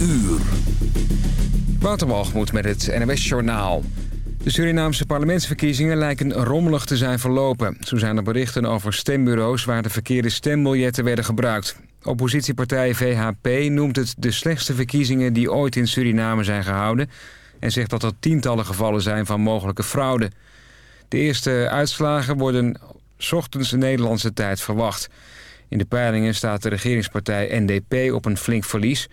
uur. Waterwalgemoed met het NWS Journaal. De Surinaamse parlementsverkiezingen lijken rommelig te zijn verlopen. Zo zijn er berichten over stembureaus waar de verkeerde stembiljetten werden gebruikt. Oppositiepartij VHP noemt het de slechtste verkiezingen die ooit in Suriname zijn gehouden... en zegt dat er tientallen gevallen zijn van mogelijke fraude. De eerste uitslagen worden ochtends Nederlandse tijd verwacht. In de peilingen staat de regeringspartij NDP op een flink verlies...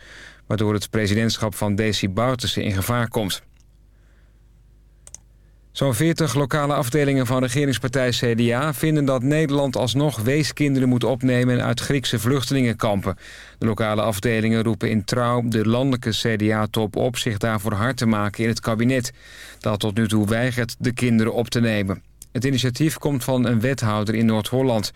waardoor het presidentschap van Desi Bouterse in gevaar komt. Zo'n 40 lokale afdelingen van regeringspartij CDA vinden dat Nederland alsnog weeskinderen moet opnemen uit Griekse vluchtelingenkampen. De lokale afdelingen roepen in trouw de landelijke CDA-top op zich daarvoor hard te maken in het kabinet. Dat tot nu toe weigert de kinderen op te nemen. Het initiatief komt van een wethouder in Noord-Holland.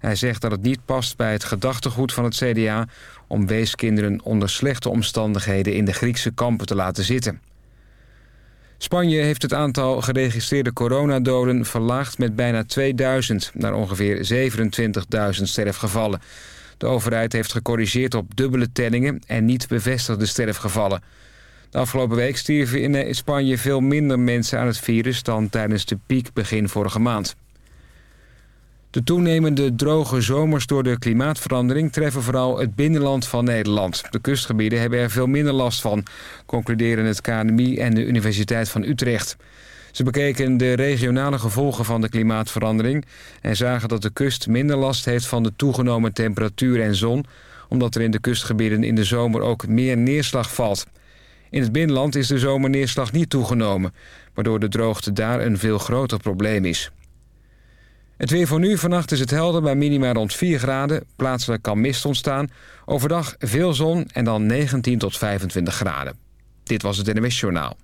Hij zegt dat het niet past bij het gedachtegoed van het CDA... om weeskinderen onder slechte omstandigheden in de Griekse kampen te laten zitten. Spanje heeft het aantal geregistreerde coronadoden verlaagd met bijna 2000... naar ongeveer 27.000 sterfgevallen. De overheid heeft gecorrigeerd op dubbele tellingen en niet bevestigde sterfgevallen... De afgelopen week stierven in eh, Spanje veel minder mensen aan het virus... dan tijdens de piek begin vorige maand. De toenemende droge zomers door de klimaatverandering... treffen vooral het binnenland van Nederland. De kustgebieden hebben er veel minder last van... concluderen het KNMI en de Universiteit van Utrecht. Ze bekeken de regionale gevolgen van de klimaatverandering... en zagen dat de kust minder last heeft van de toegenomen temperatuur en zon... omdat er in de kustgebieden in de zomer ook meer neerslag valt... In het binnenland is de zomerneerslag niet toegenomen... waardoor de droogte daar een veel groter probleem is. Het weer voor nu. Vannacht is het helder bij minima rond 4 graden. Plaatselijk kan mist ontstaan. Overdag veel zon en dan 19 tot 25 graden. Dit was het NMS Journaal.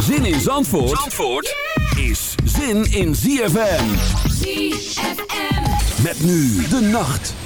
Zin in Zandvoort, Zandvoort is zin in ZFM. ZFM. Met nu de nacht.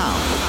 sound.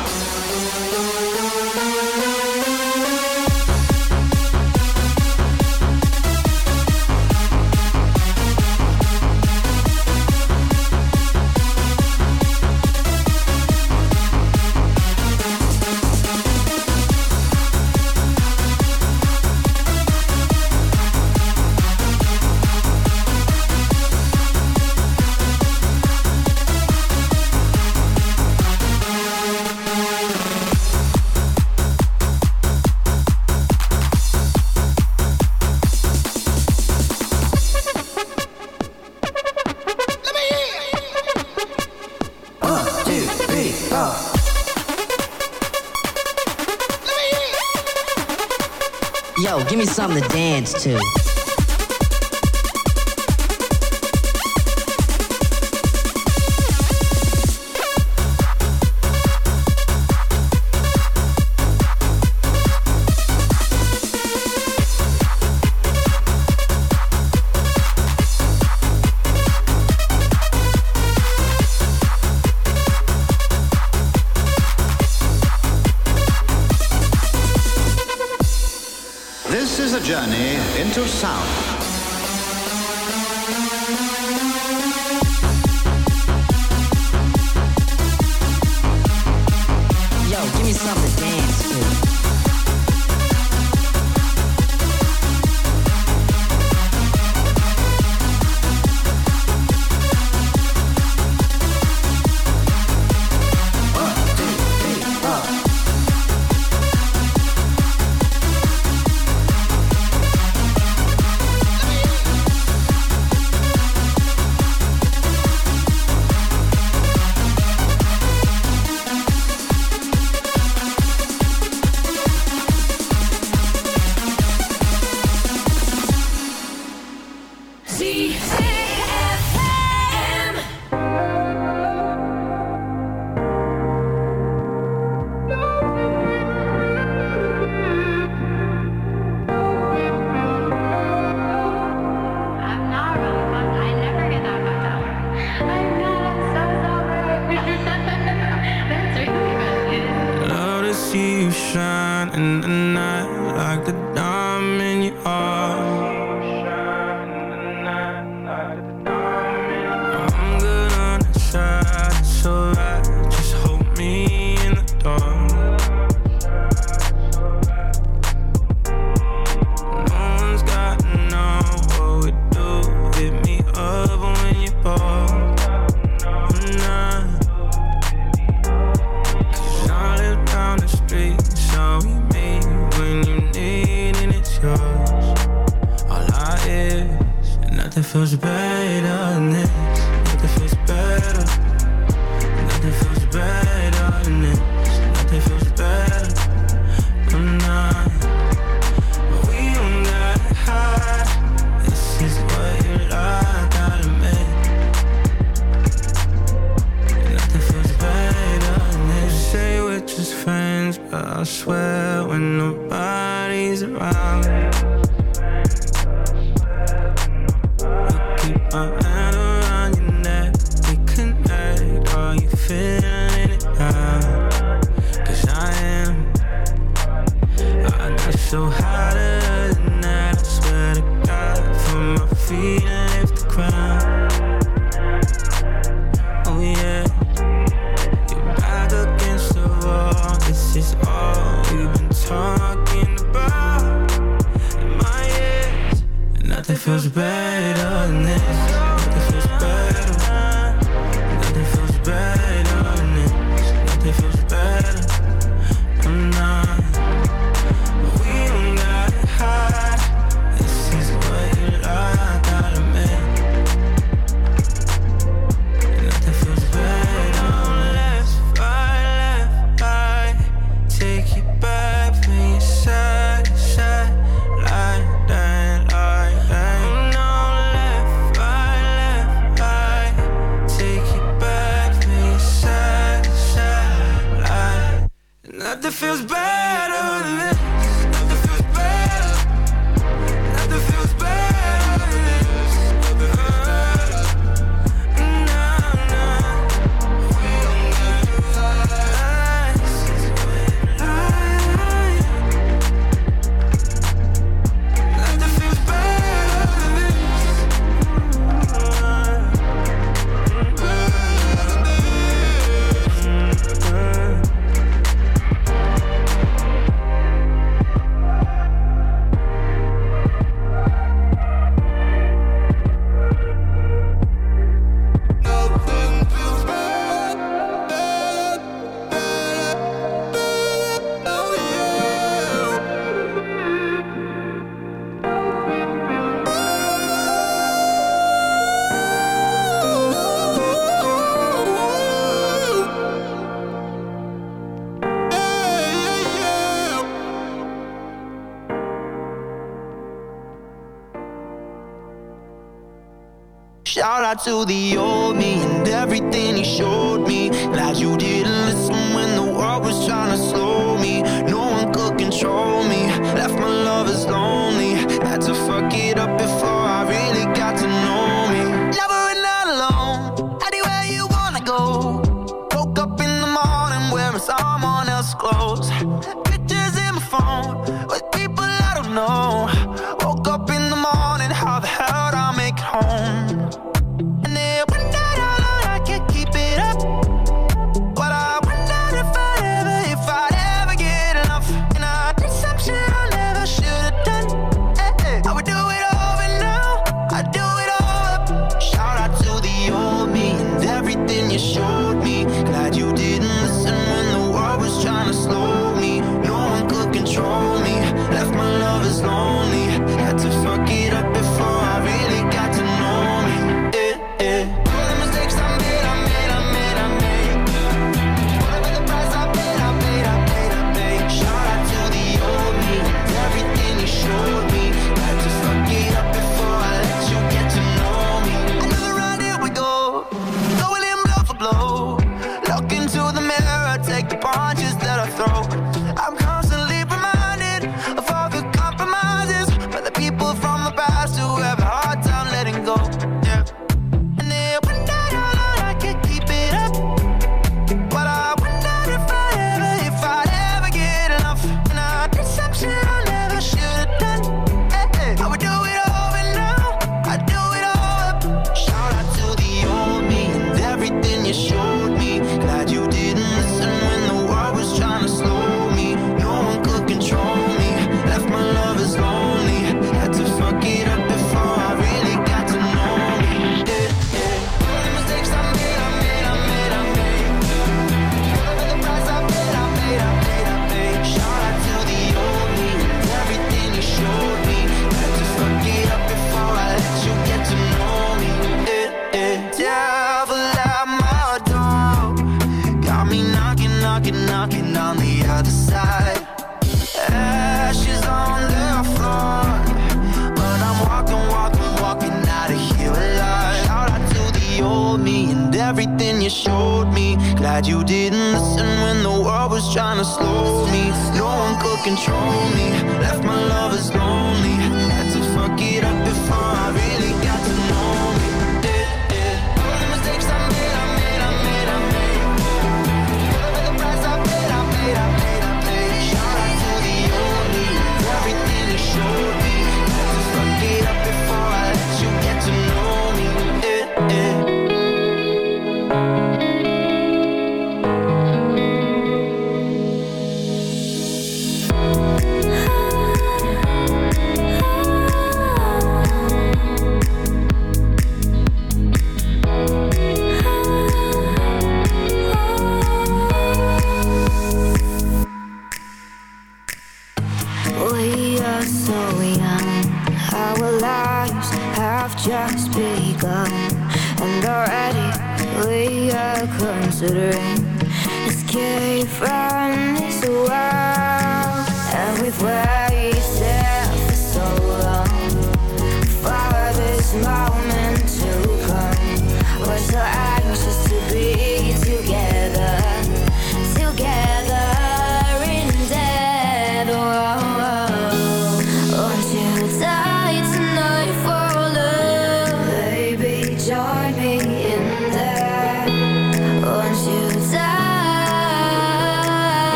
to the old me and everything he showed me. Glad you didn't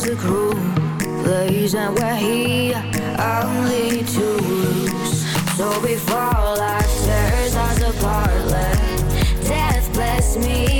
as the crew plays and we're here only to lose. So before life tears us apart, let death bless me.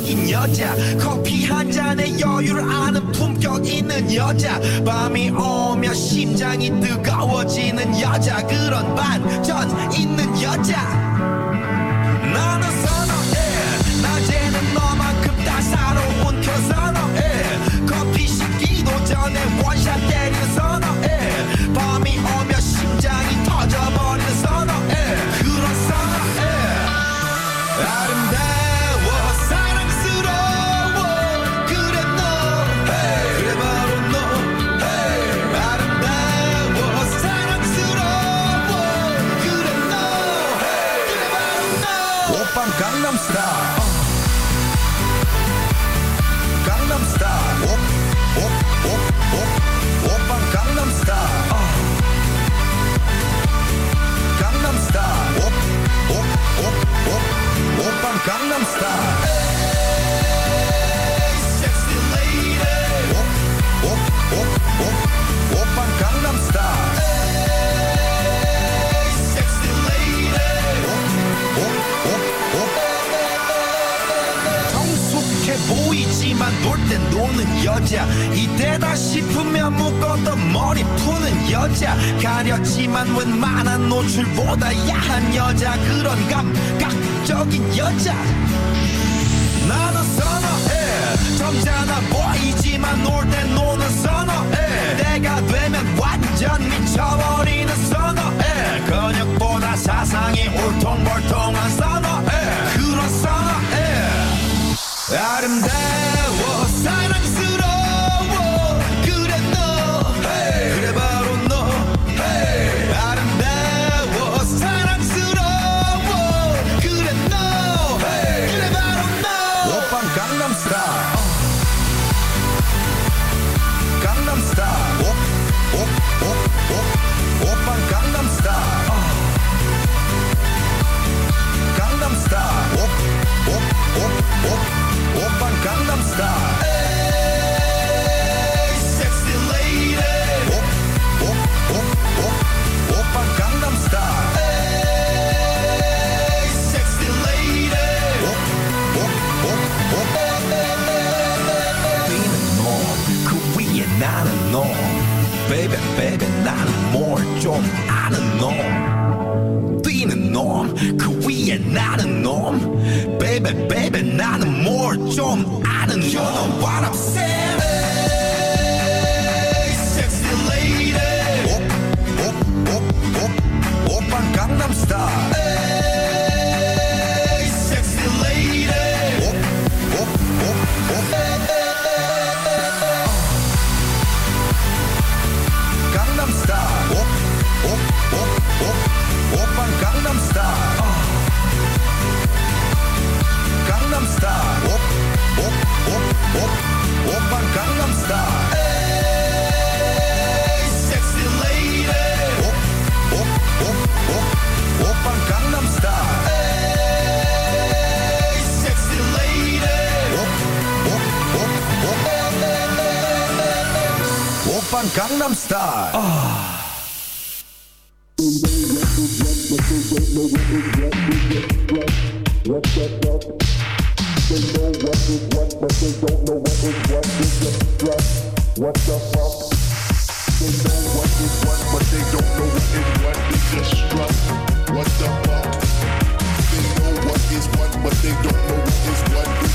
매력적인 여자 커피 한 잔에 여유를 아는 품격 있는 여자. 밤이 오면 심장이 뜨거워지는 여자. 그런 반전 있는 여자.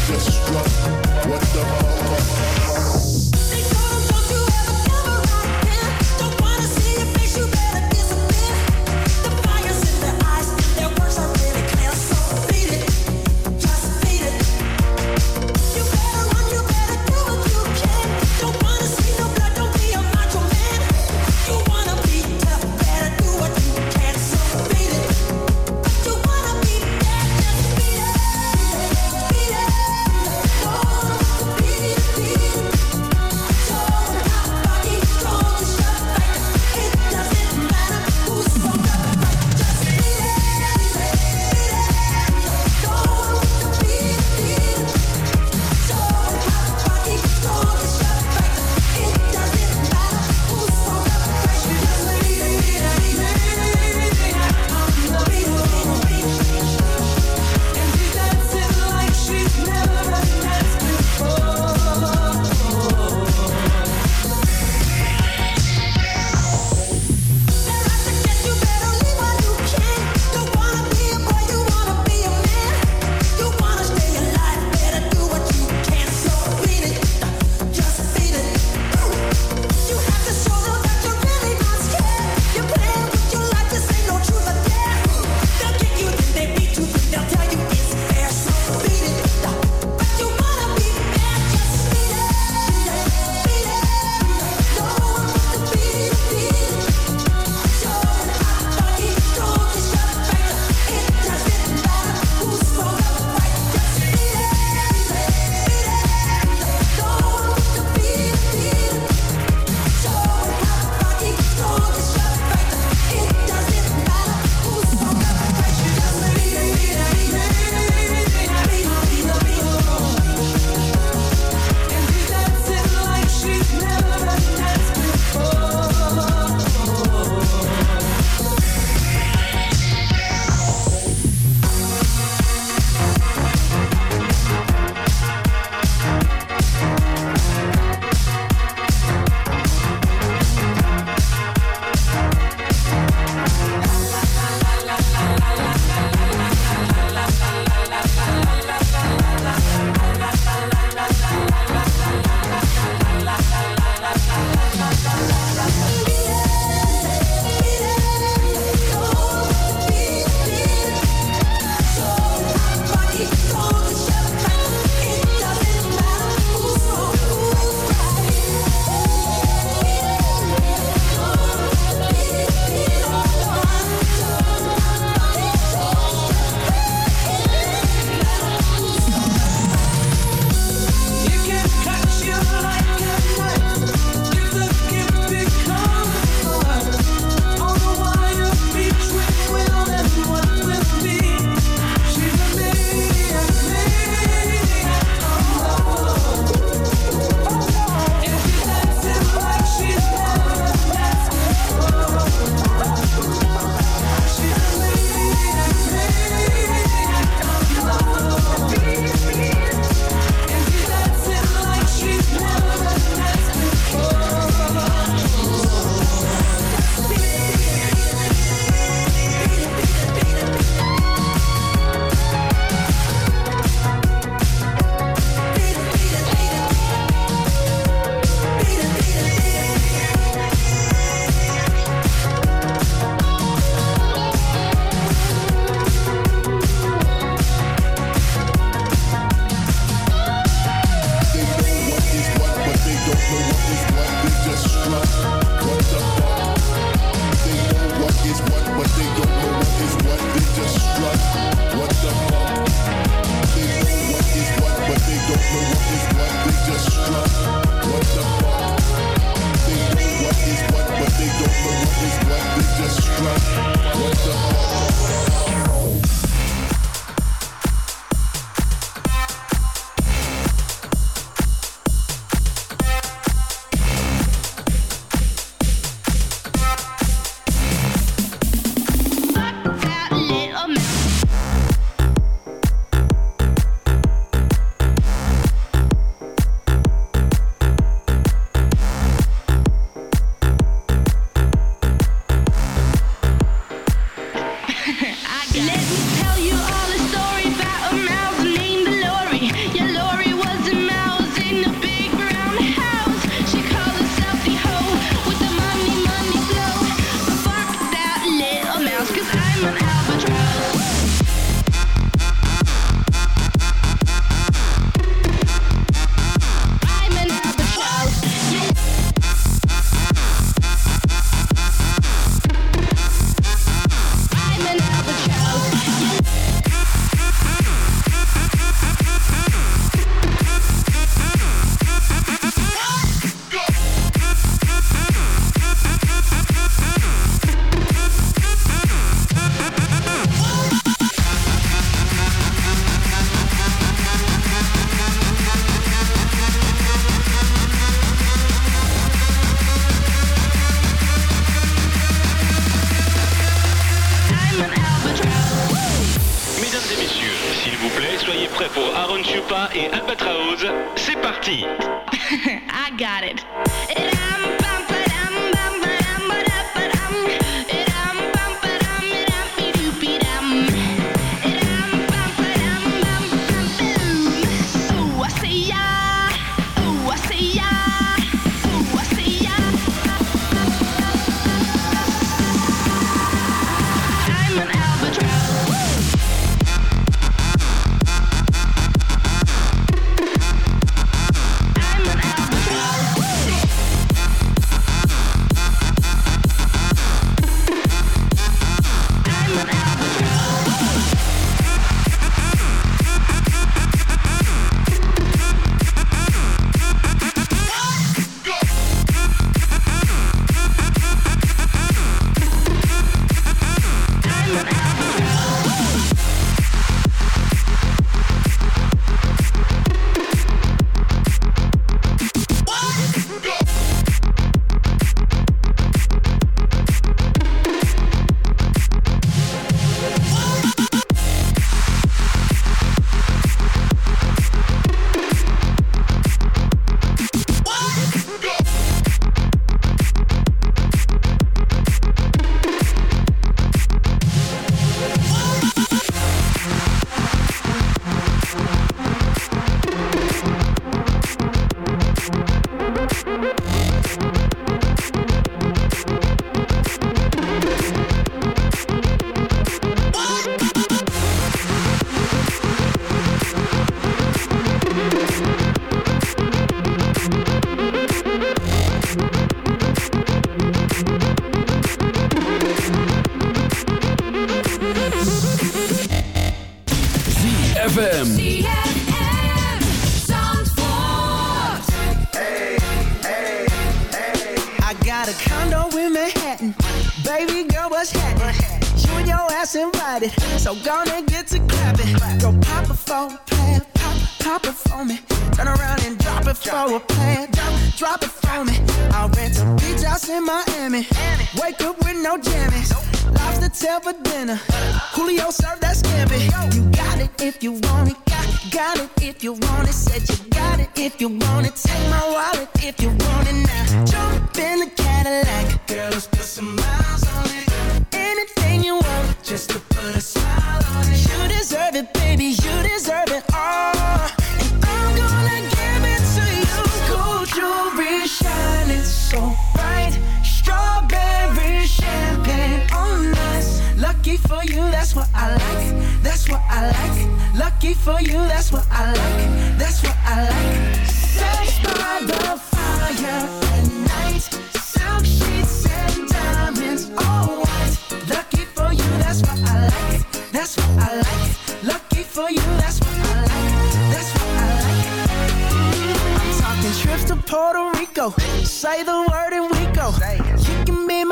just struck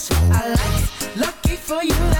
that's what I like. Lucky for you.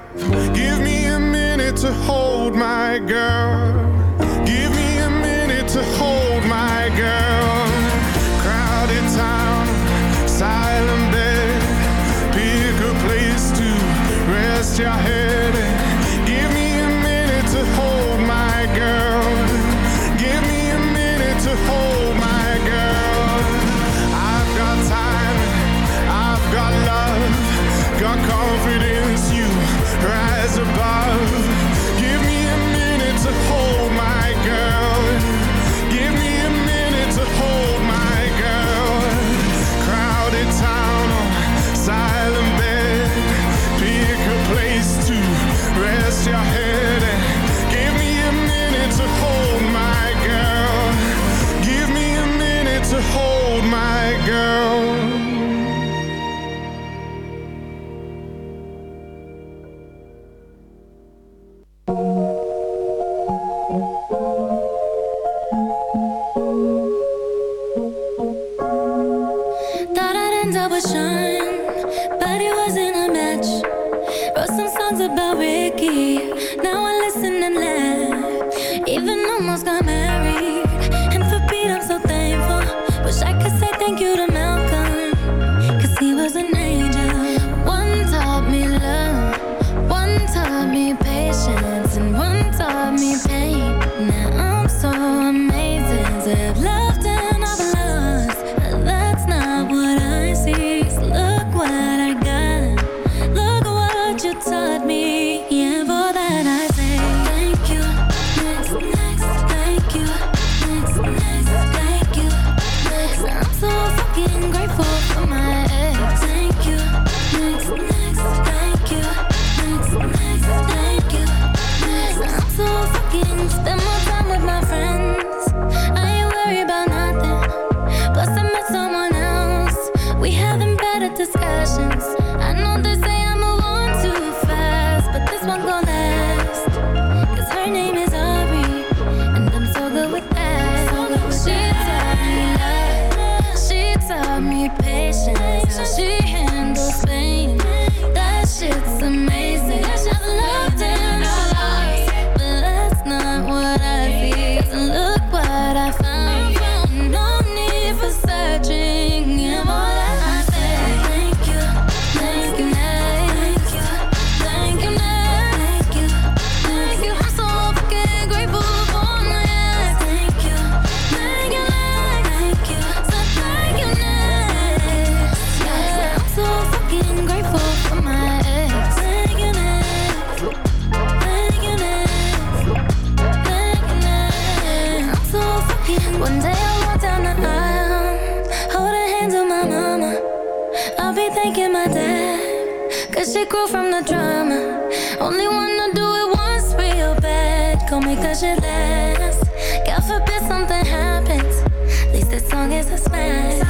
Oh. diamonds I shine should. God forbid something happens. At least as long as I smash.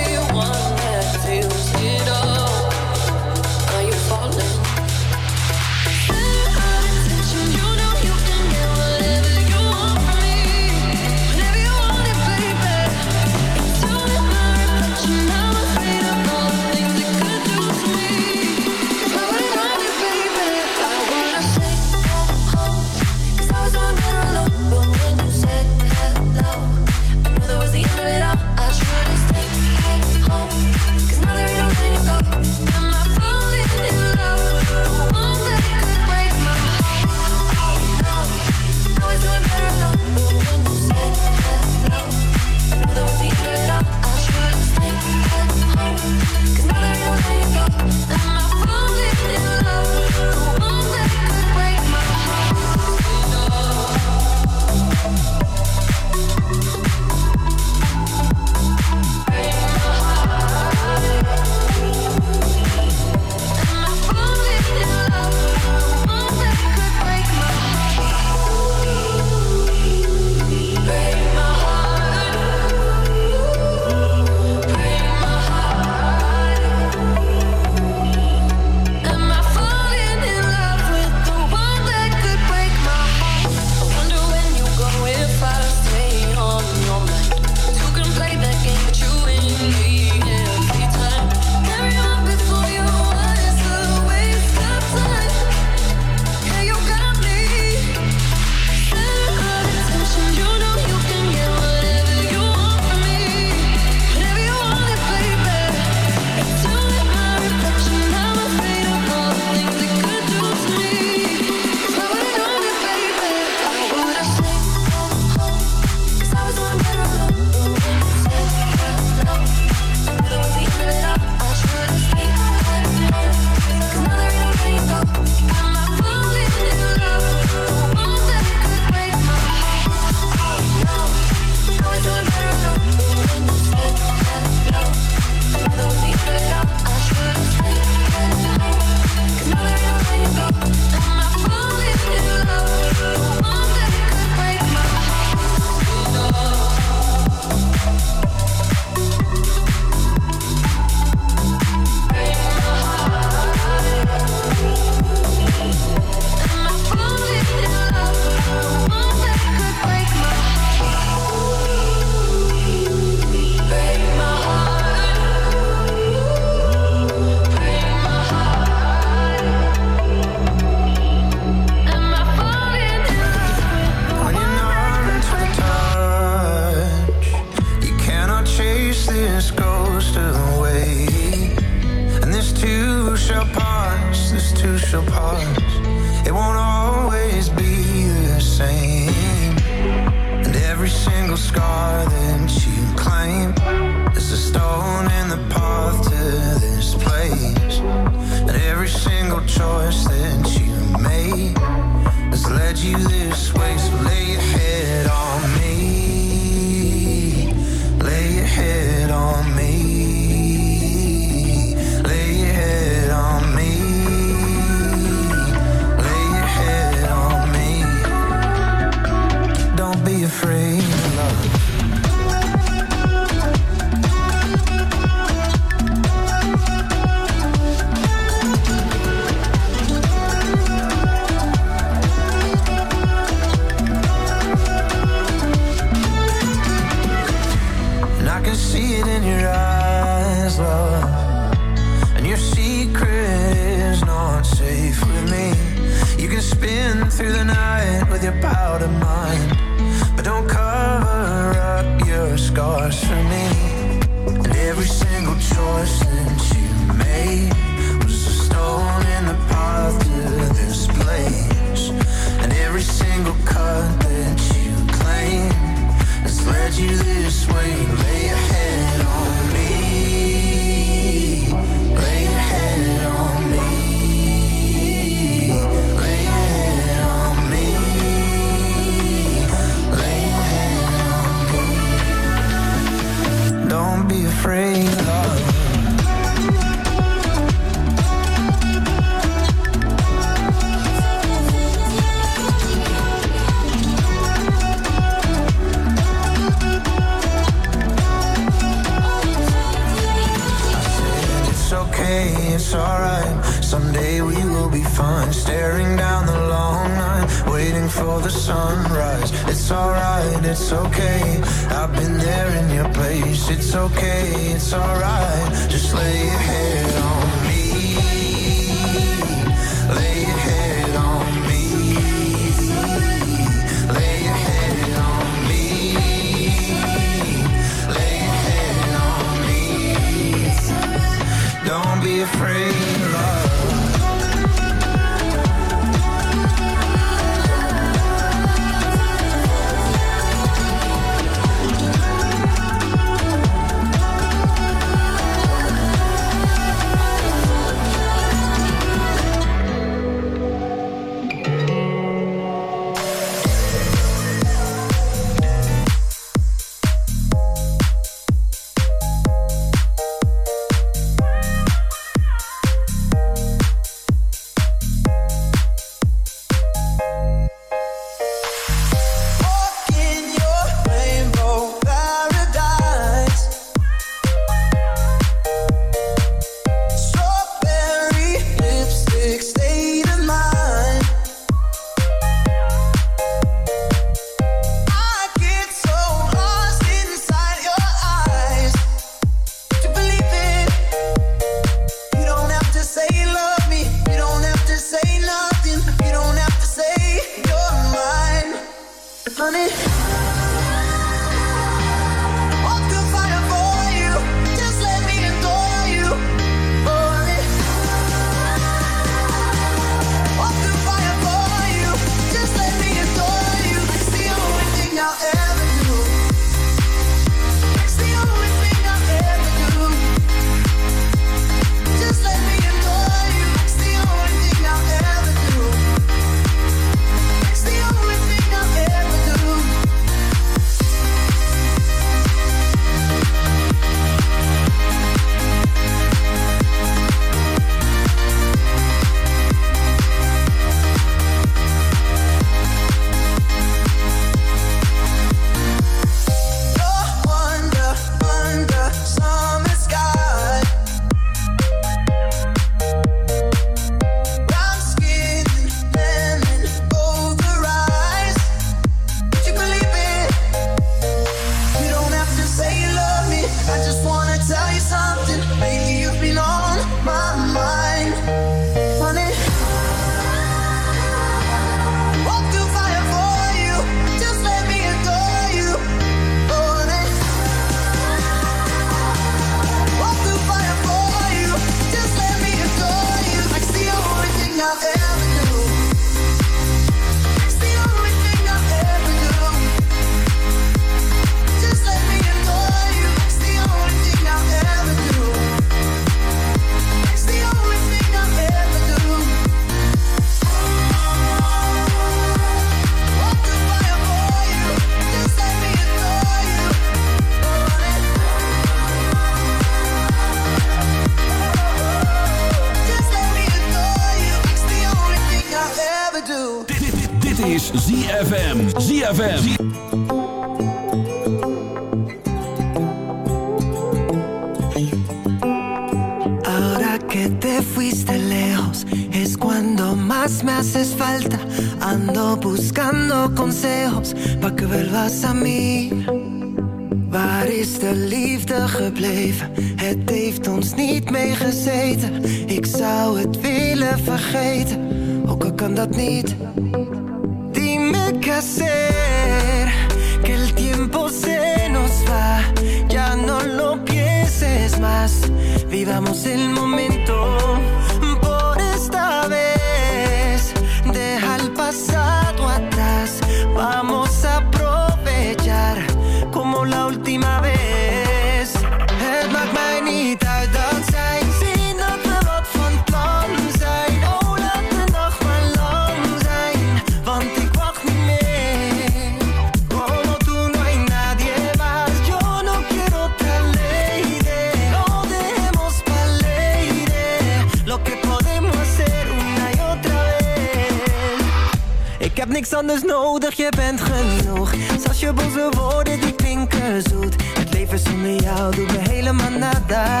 Niks anders nodig, je bent genoeg. Zelfs je boze woorden die klinken zoet. Het leven zonder jou doet me helemaal nada.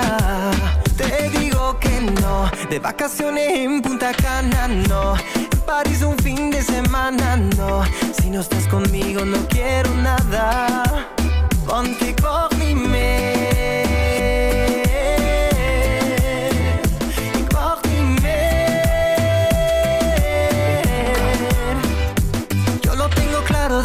Te digo que no, de vacaciones en Punta Cana no. En París un fin de semana no. Si no estás conmigo no quiero nada. Want ik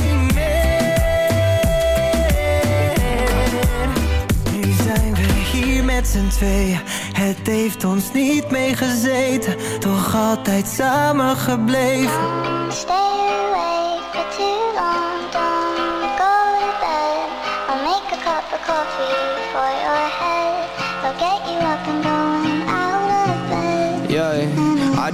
Niet meer. Nu zijn we hier met z'n tweeën. Het heeft ons niet meegezeten, toch altijd samen gebleven. Stay awake for too long, don't go to bed. I'll make a cup of coffee for your